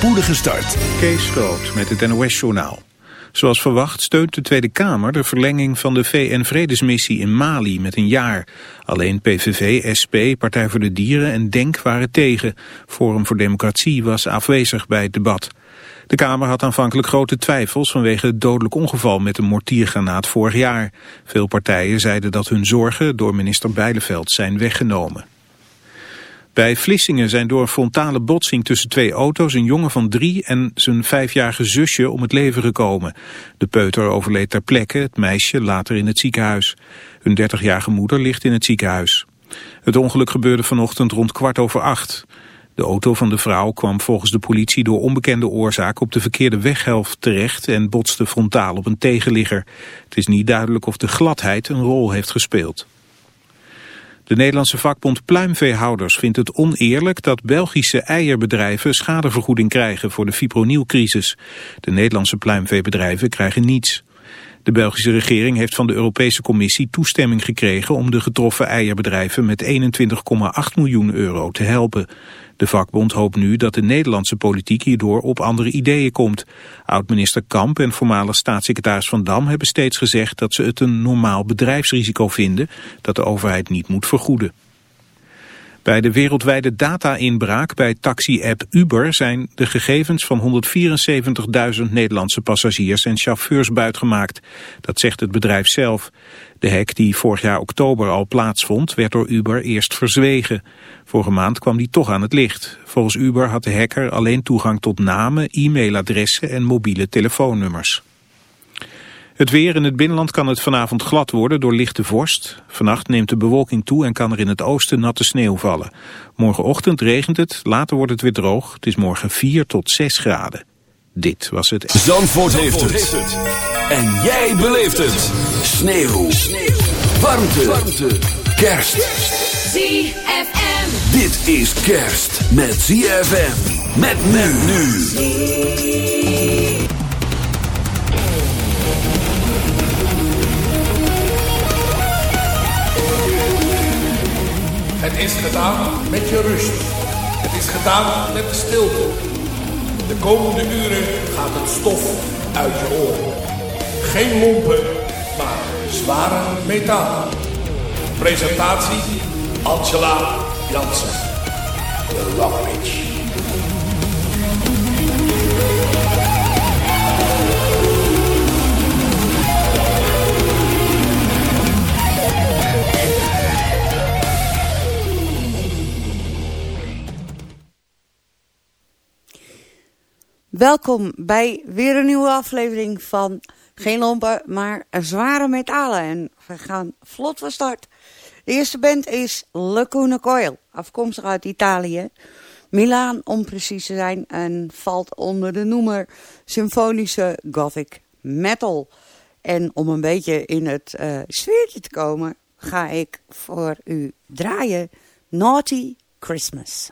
spoedige start. Kees Groot met het NOS-journaal. Zoals verwacht steunt de Tweede Kamer de verlenging van de VN-vredesmissie in Mali met een jaar. Alleen PVV, SP, Partij voor de Dieren en DENK waren tegen. Forum voor Democratie was afwezig bij het debat. De Kamer had aanvankelijk grote twijfels vanwege het dodelijk ongeval met een mortiergranaat vorig jaar. Veel partijen zeiden dat hun zorgen door minister Bijleveld zijn weggenomen. Bij Vlissingen zijn door frontale botsing tussen twee auto's een jongen van drie en zijn vijfjarige zusje om het leven gekomen. De peuter overleed ter plekke, het meisje later in het ziekenhuis. Hun dertigjarige moeder ligt in het ziekenhuis. Het ongeluk gebeurde vanochtend rond kwart over acht. De auto van de vrouw kwam volgens de politie door onbekende oorzaak op de verkeerde weghelft terecht en botste frontaal op een tegenligger. Het is niet duidelijk of de gladheid een rol heeft gespeeld. De Nederlandse vakbond Pluimveehouders vindt het oneerlijk dat Belgische eierbedrijven schadevergoeding krijgen voor de fipronilcrisis. De Nederlandse pluimveebedrijven krijgen niets. De Belgische regering heeft van de Europese Commissie toestemming gekregen om de getroffen eierbedrijven met 21,8 miljoen euro te helpen. De vakbond hoopt nu dat de Nederlandse politiek hierdoor op andere ideeën komt. Oud-minister Kamp en voormalig staatssecretaris Van Dam hebben steeds gezegd dat ze het een normaal bedrijfsrisico vinden dat de overheid niet moet vergoeden. Bij de wereldwijde data-inbraak bij taxi-app Uber zijn de gegevens van 174.000 Nederlandse passagiers en chauffeurs buitgemaakt. Dat zegt het bedrijf zelf. De hack die vorig jaar oktober al plaatsvond werd door Uber eerst verzwegen. Vorige maand kwam die toch aan het licht. Volgens Uber had de hacker alleen toegang tot namen, e-mailadressen en mobiele telefoonnummers. Het weer in het binnenland kan het vanavond glad worden door lichte vorst. Vannacht neemt de bewolking toe en kan er in het oosten natte sneeuw vallen. Morgenochtend regent het, later wordt het weer droog. Het is morgen 4 tot 6 graden. Dit was het... Zandvoort, heeft, het. En jij beleeft het. Sneeuw. sneeuw. Warmte. Warmte. Kerst. ZFM. Dit is kerst met ZFM. Met men nu. Het is gedaan met je rust. Het is gedaan met de stilte. De komende uren gaat het stof uit je oren. Geen lompen, maar zware metaal. Presentatie Angela Jansen. De. Welkom bij weer een nieuwe aflevering van Geen Lompen, maar Zware Metalen. En we gaan vlot van start. De eerste band is Lacuna Coil, afkomstig uit Italië. Milaan om precies te zijn en valt onder de noemer symfonische gothic metal. En om een beetje in het uh, sfeertje te komen ga ik voor u draaien Naughty Christmas.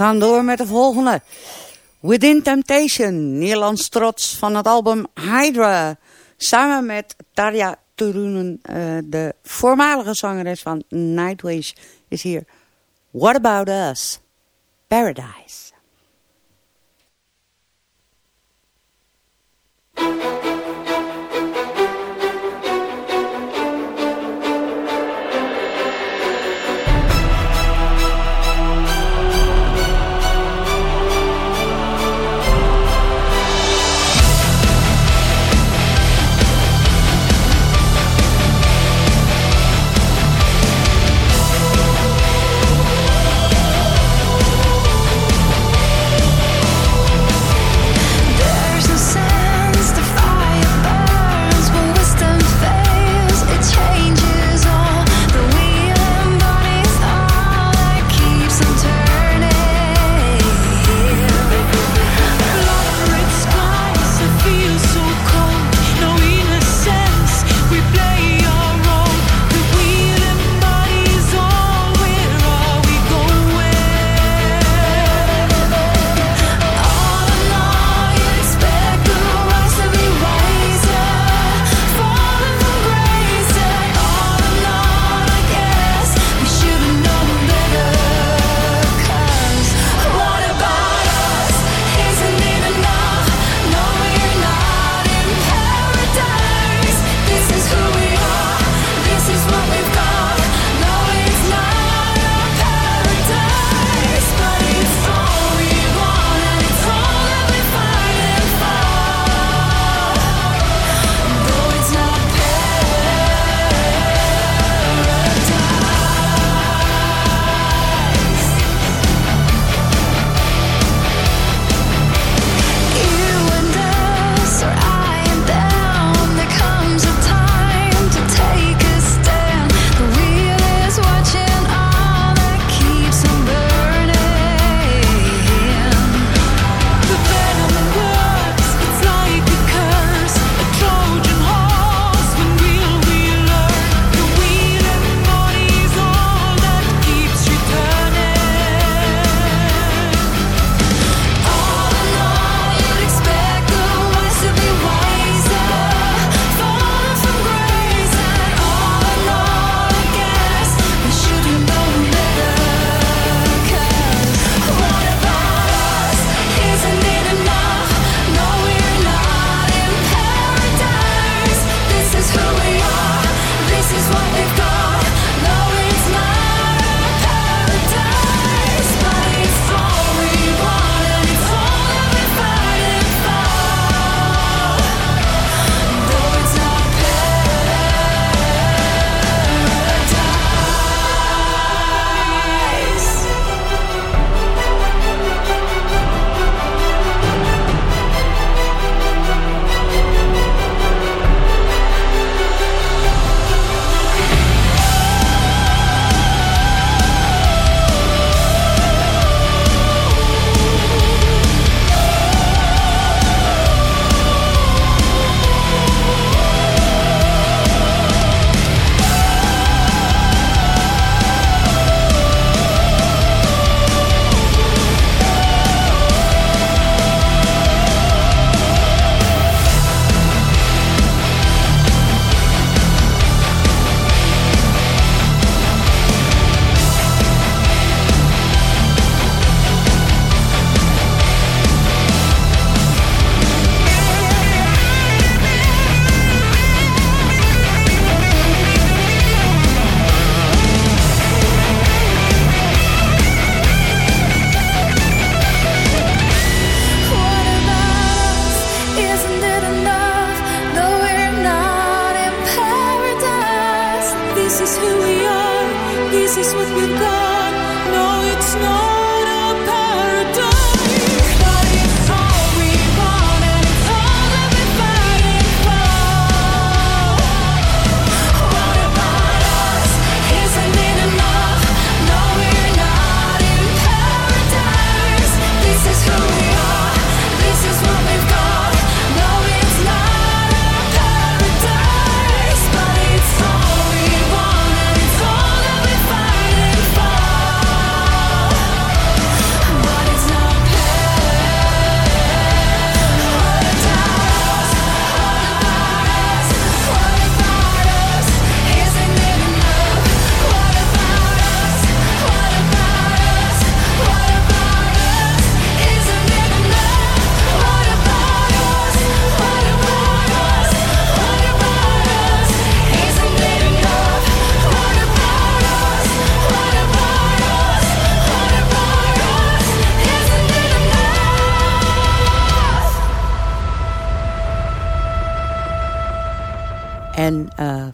Gaan door met de volgende. Within Temptation, Nederlands trots van het album Hydra. Samen met Tarja Turunen, uh, de voormalige zangeres van Nightwish, is hier What About Us? Paradise.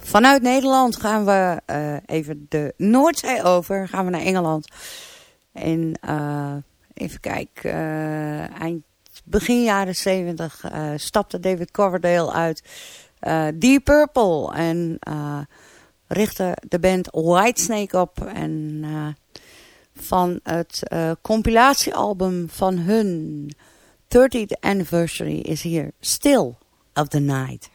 Vanuit Nederland gaan we even de Noordzee over. Gaan we naar Engeland. En even kijken. eind begin jaren 70 stapte David Coverdale uit Deep Purple. En richtte de band Whitesnake op. En van het compilatiealbum van hun 30th anniversary is hier Still of the Night.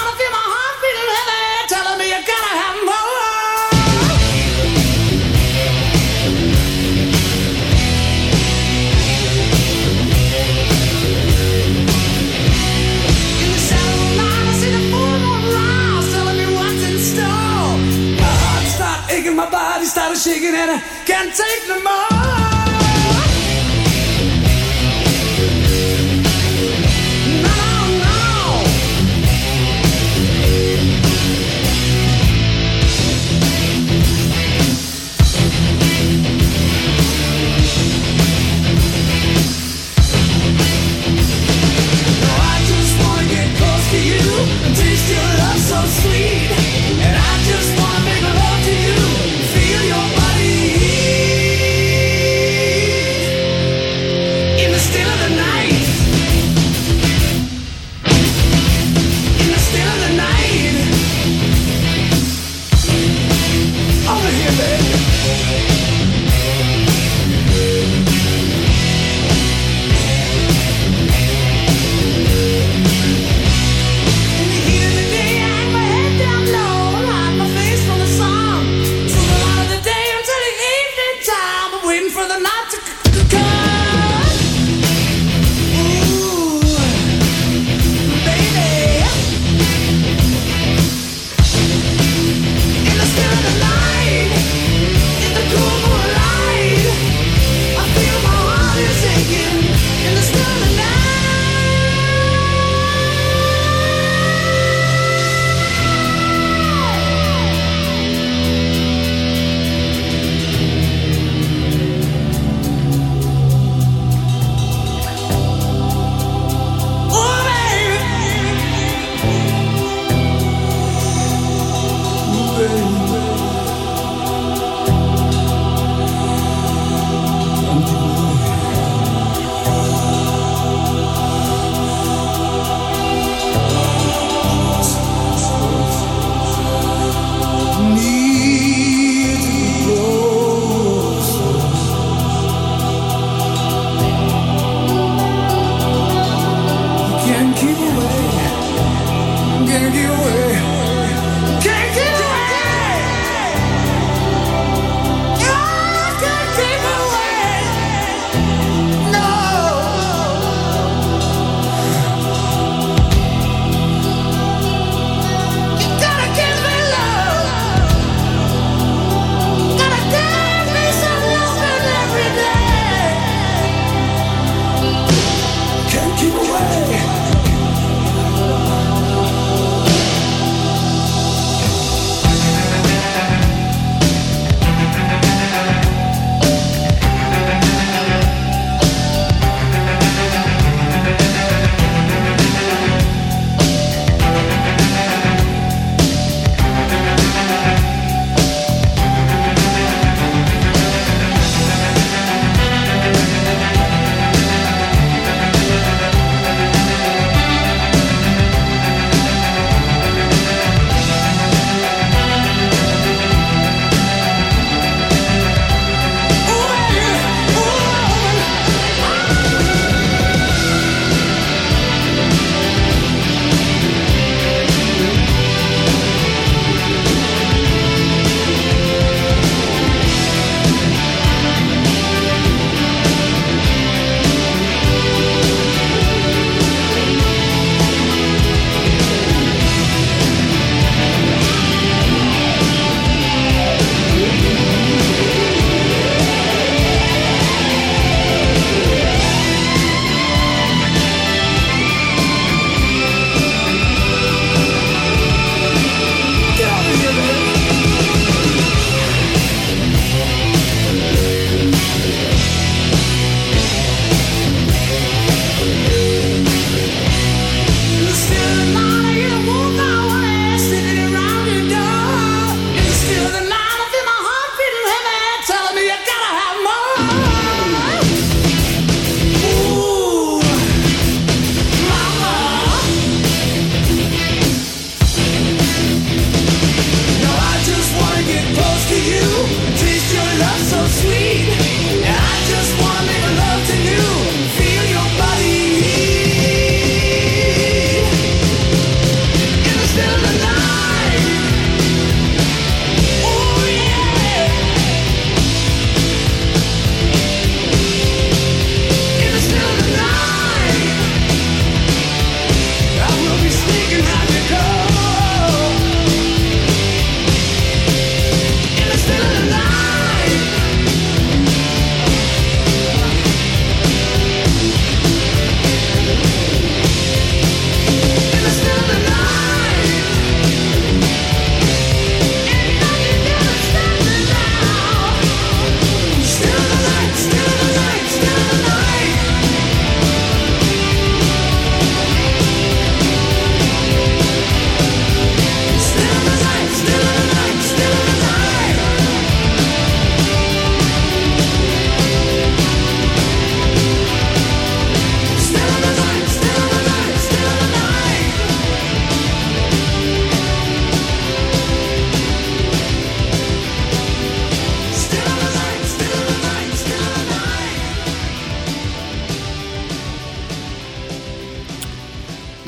Can't take no more.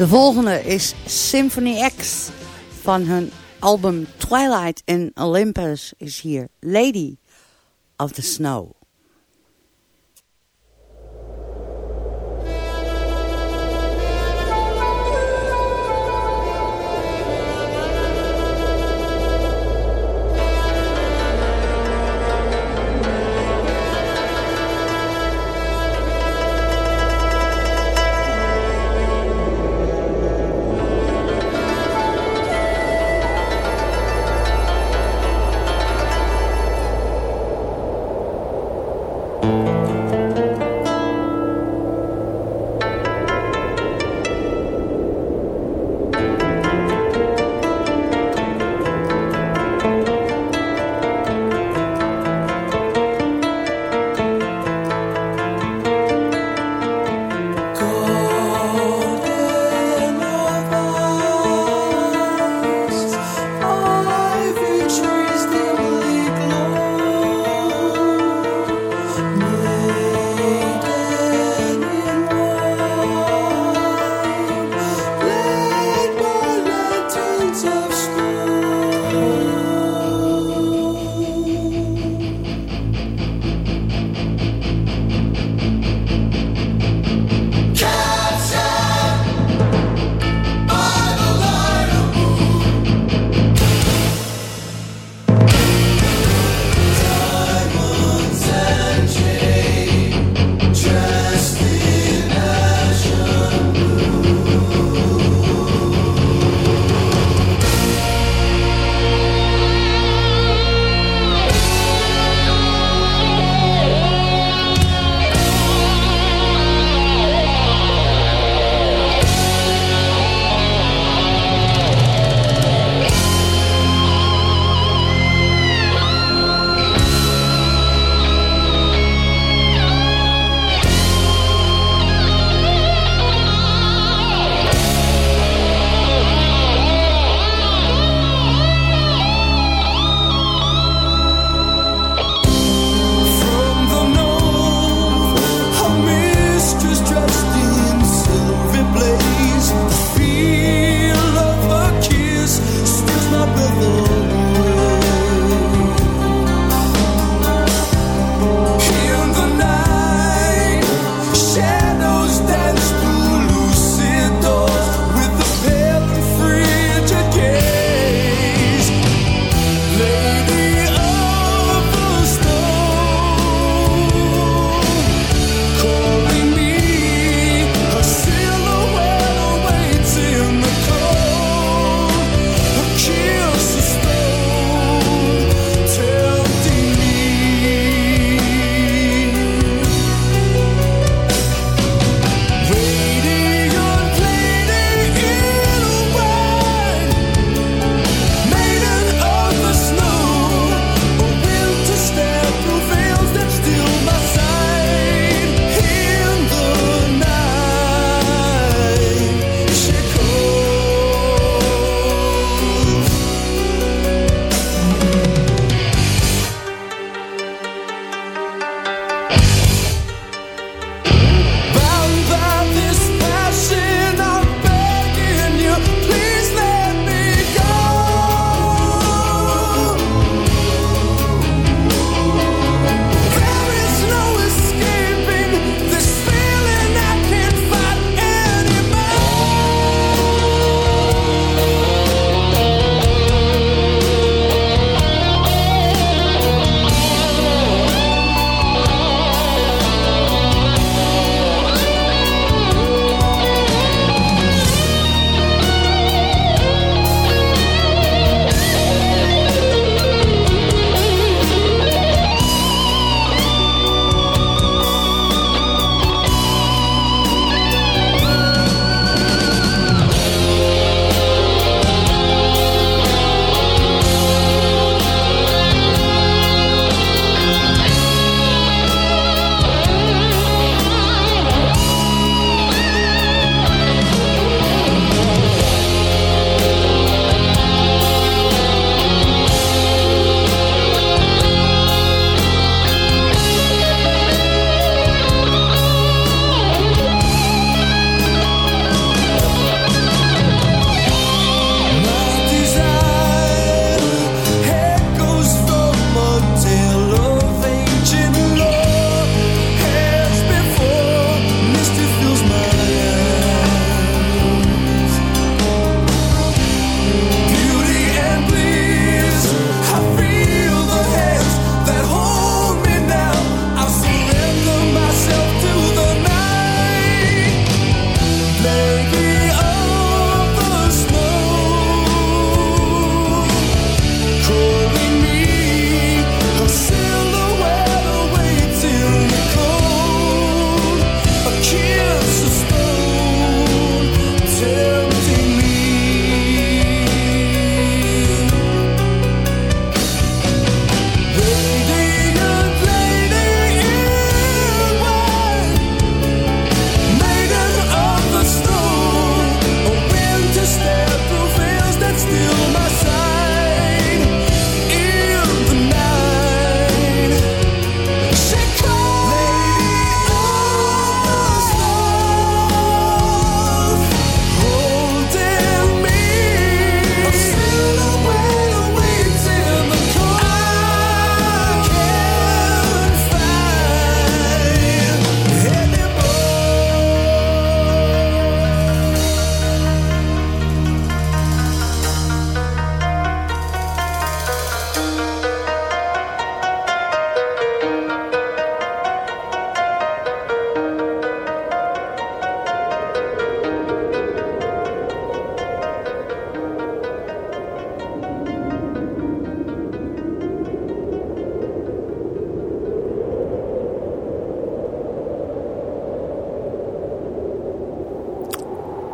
De volgende is Symphony X van hun album Twilight in Olympus is hier Lady of the Snow.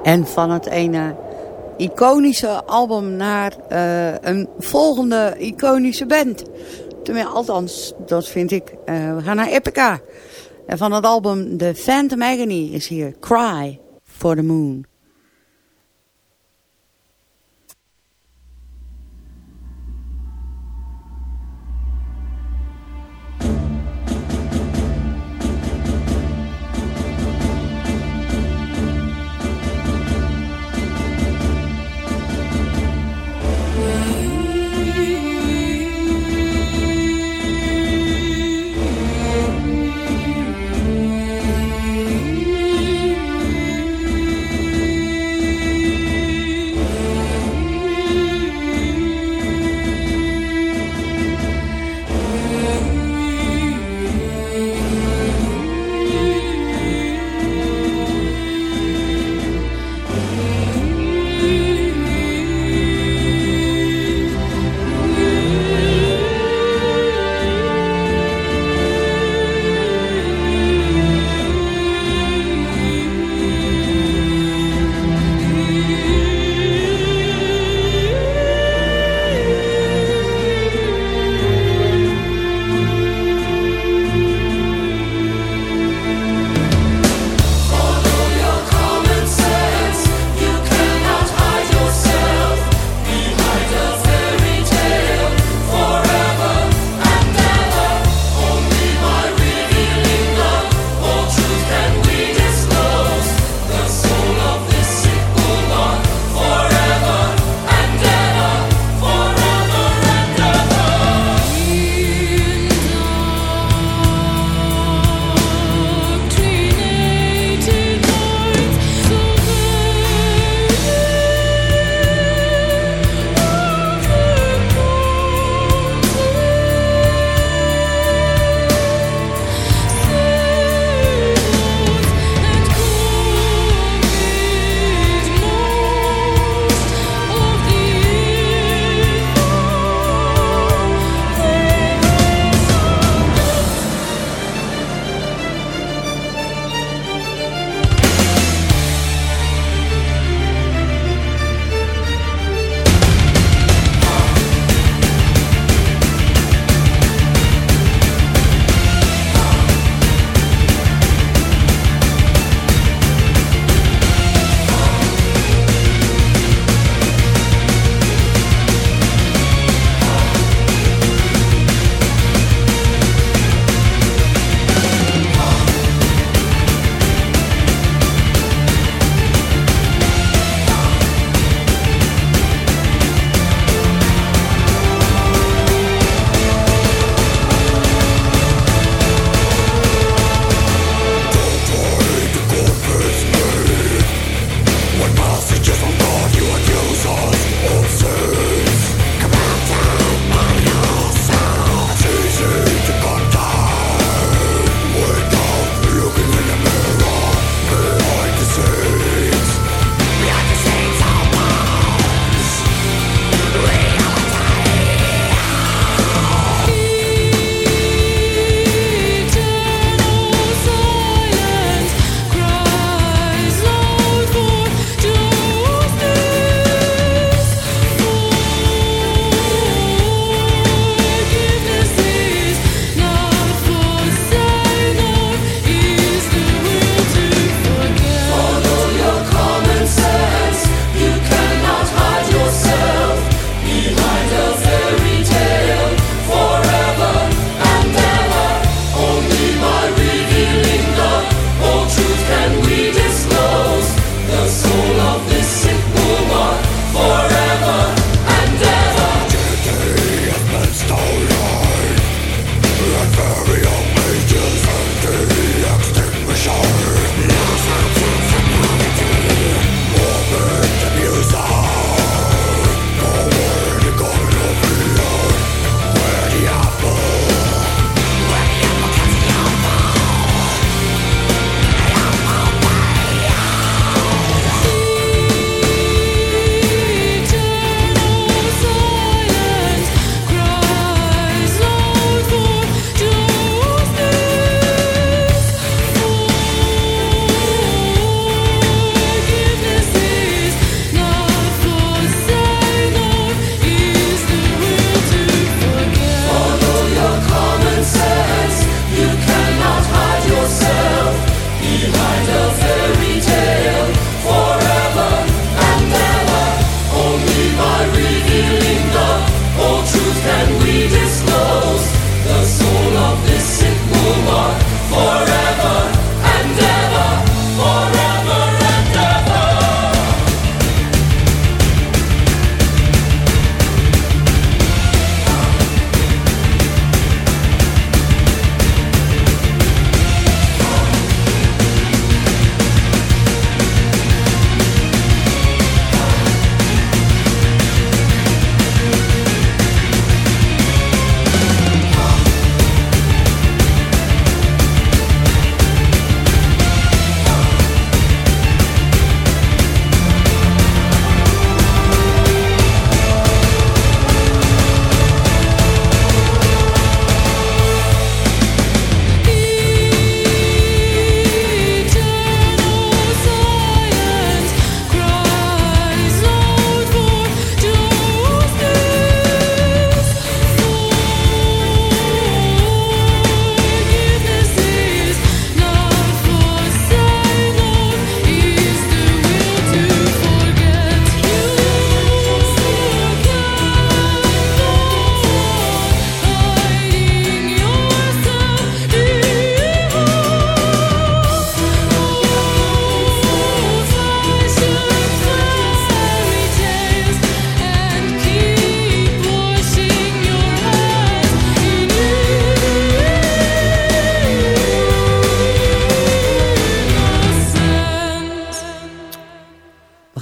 En van het ene iconische album naar uh, een volgende iconische band. Tenminste, althans, dat vind ik. Uh, we gaan naar Epica. En van het album The Phantom Agony is hier Cry for the Moon.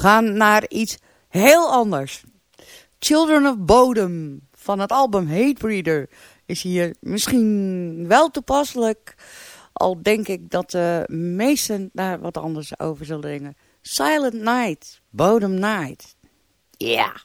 Gaan naar iets heel anders. Children of Bodom van het album Hatebreeder is hier misschien wel toepasselijk. Al denk ik dat de meesten daar wat anders over zullen denken. Silent Night, Bodom Night. Ja.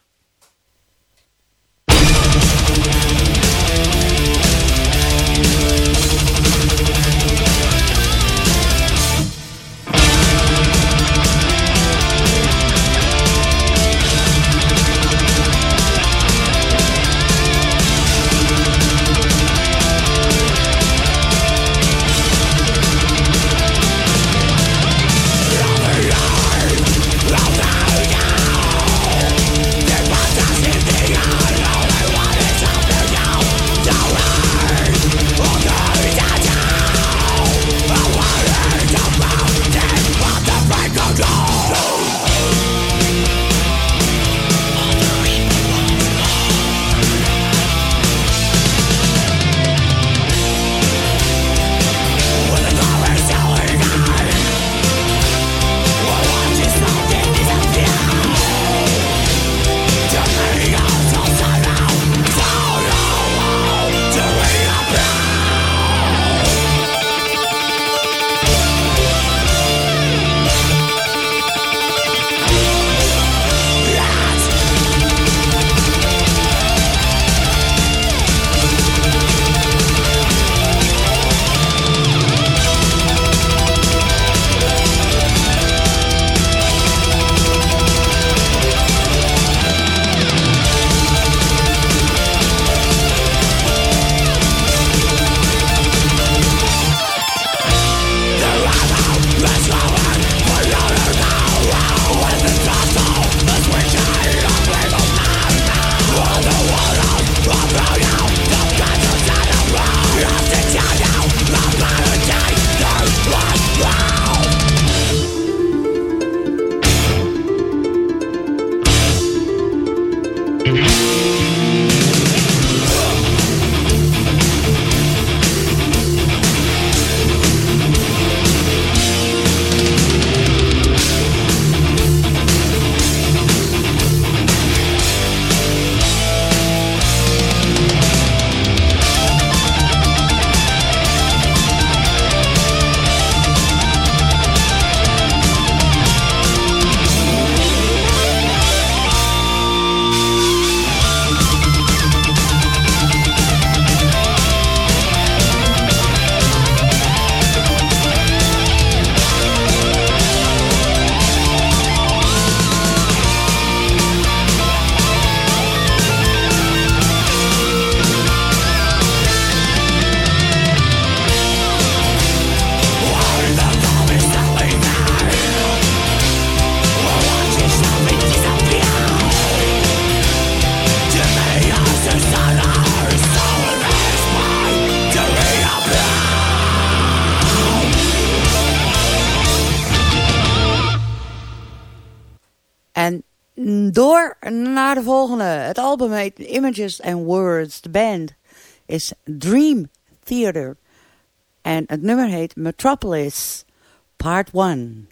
De volgende. Het album heet Images and Words. De band is Dream Theater. En het nummer heet Metropolis Part 1.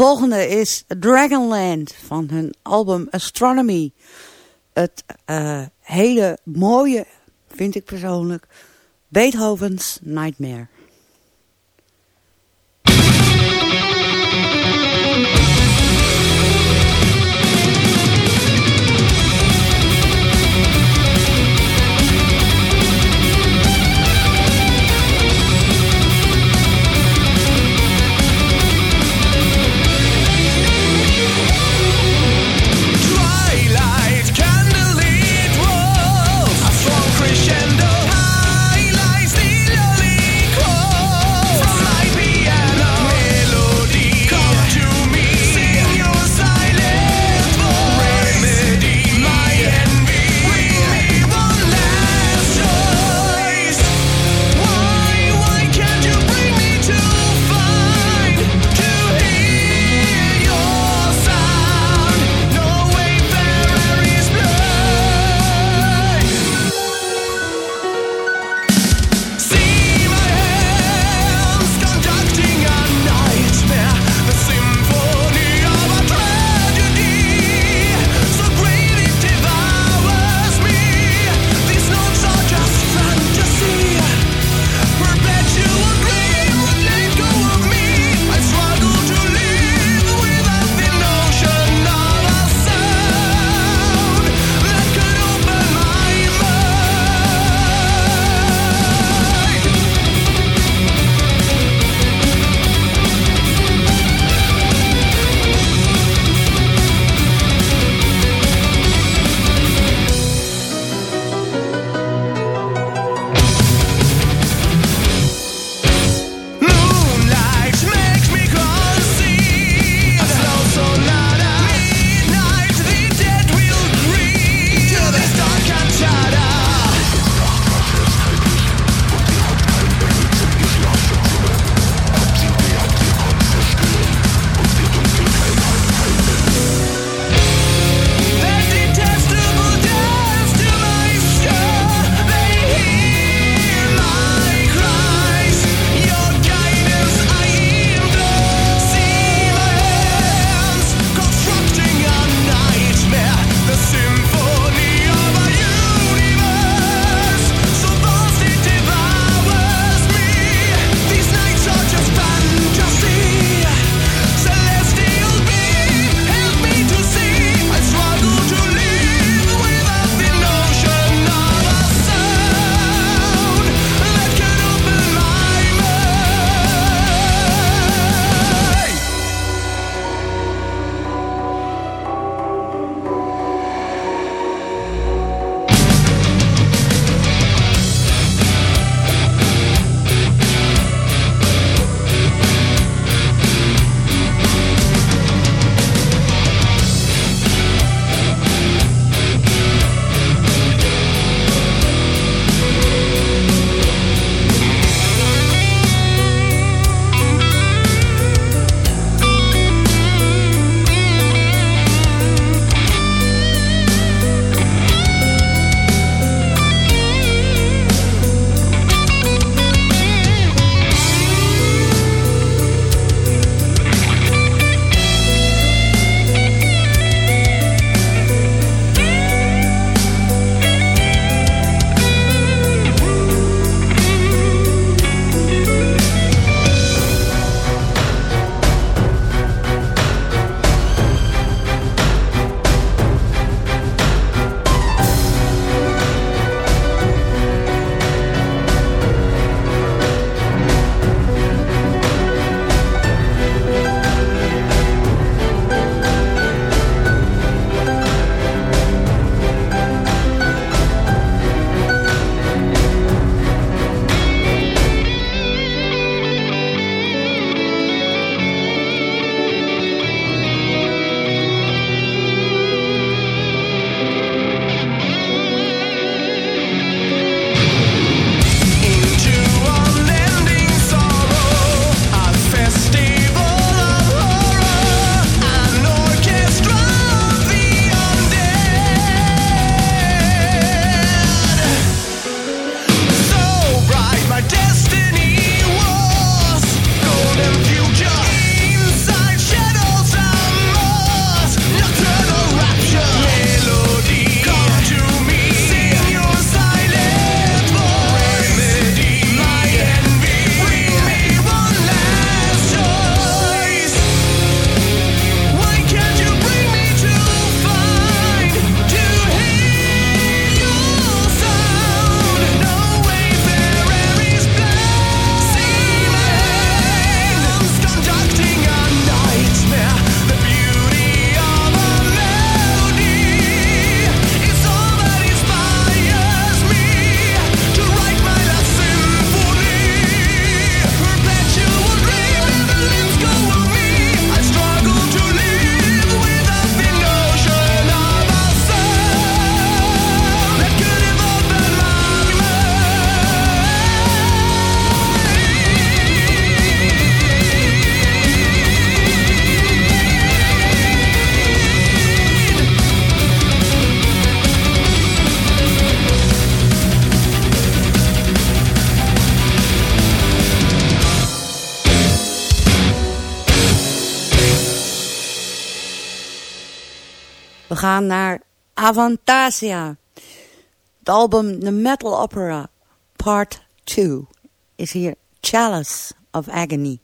Volgende is Dragonland van hun album Astronomy. Het uh, hele mooie, vind ik persoonlijk, Beethoven's Nightmare. Gaan naar Avantasia. Het album The Metal Opera Part 2 is hier Chalice of Agony.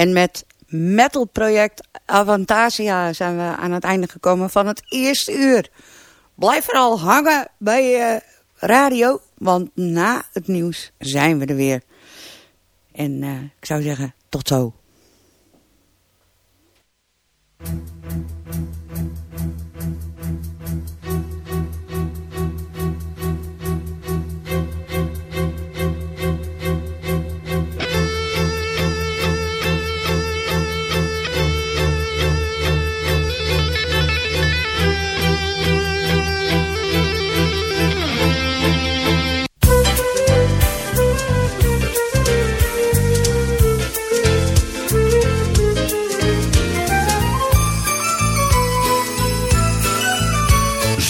En met metalproject Avantasia zijn we aan het einde gekomen van het eerste uur. Blijf vooral hangen bij je radio, want na het nieuws zijn we er weer. En uh, ik zou zeggen, tot zo.